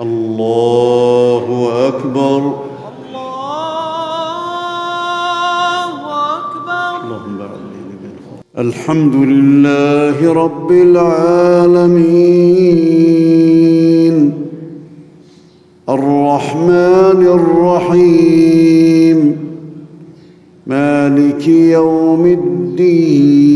الله أكبر. الله أكبر. اللهم الحمد لله رب العالمين. الرحمن الرحيم. مالك يوم الدين.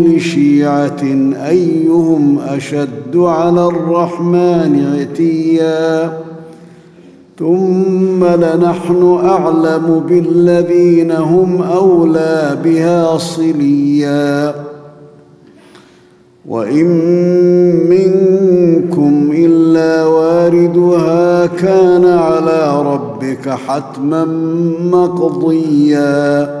شيعة أيهم أشد على الرحمن عتيا. ثم لنحن أعلم بالذين هم أولى بها صليا. وإن منكم إلا واردها كان على ربك حتما مقضيا.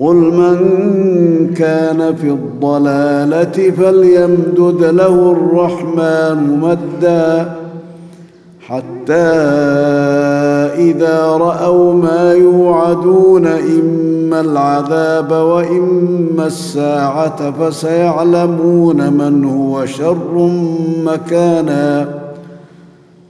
قل من كان في الضلالة فليمدد له الرحمن مدا حتى إذا رأوا ما يوعدون إما العذاب وإما الساعة فسيعلمون من هو شر مكانا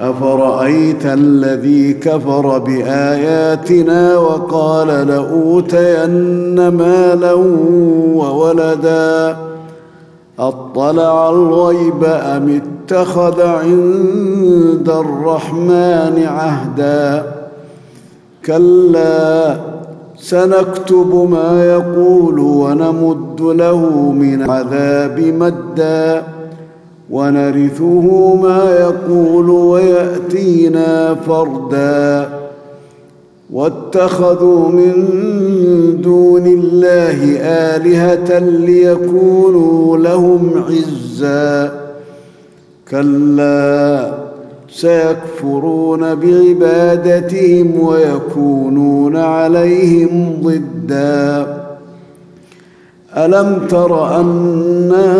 أفرأيت الذي كفر بآياتنا وقال لأوتين مالا وولدا؟ أطلع الغيب أم اتخذ عند الرحمن عهدا؟ كلا سنكتب ما يقول ونمد له من عذاب مدا. ونرثه ما يقول ويأتينا فردا. واتخذوا من دون الله آلهة ليكونوا لهم عزا. كلا سيكفرون بعبادتهم ويكونون عليهم ضدا. ألم تر أنا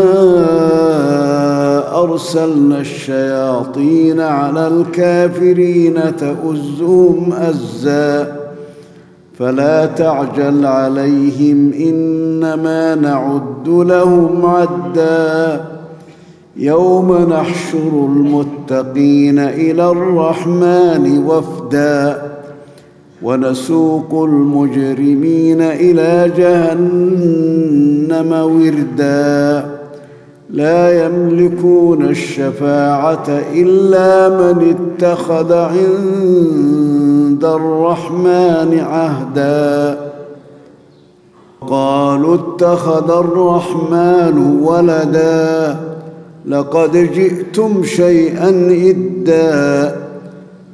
ارسلنا الشياطين على الكافرين تؤزهم أزا. فلا تعجل عليهم إنما نعد لهم عدا. يوم نحشر المتقين إلى الرحمن وفدا. ونسوق المجرمين إلى جهنم وردا. لا يملكون الشفاعة إلا من اتخذ عند الرحمن عهدا. قالوا اتخذ الرحمن ولدا. لقد جئتم شيئا إدا.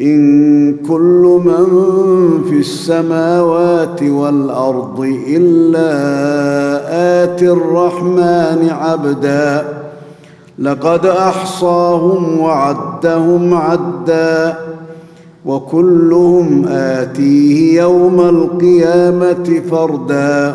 إن كل من في السماوات والأرض إلا آتي الرحمن عبدا. لقد أحصاهم وعدهم عدا. وكلهم آتيه يوم القيامة فردا.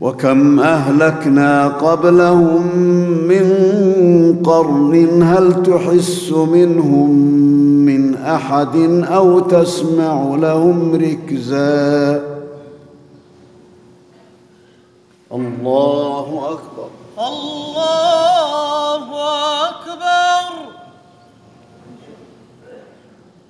وكم أهلكنا قبلهم من قرن هل تحس منهم من أحد أو تسمع لهم ركزا؟ الله أكبر. الله أكبر.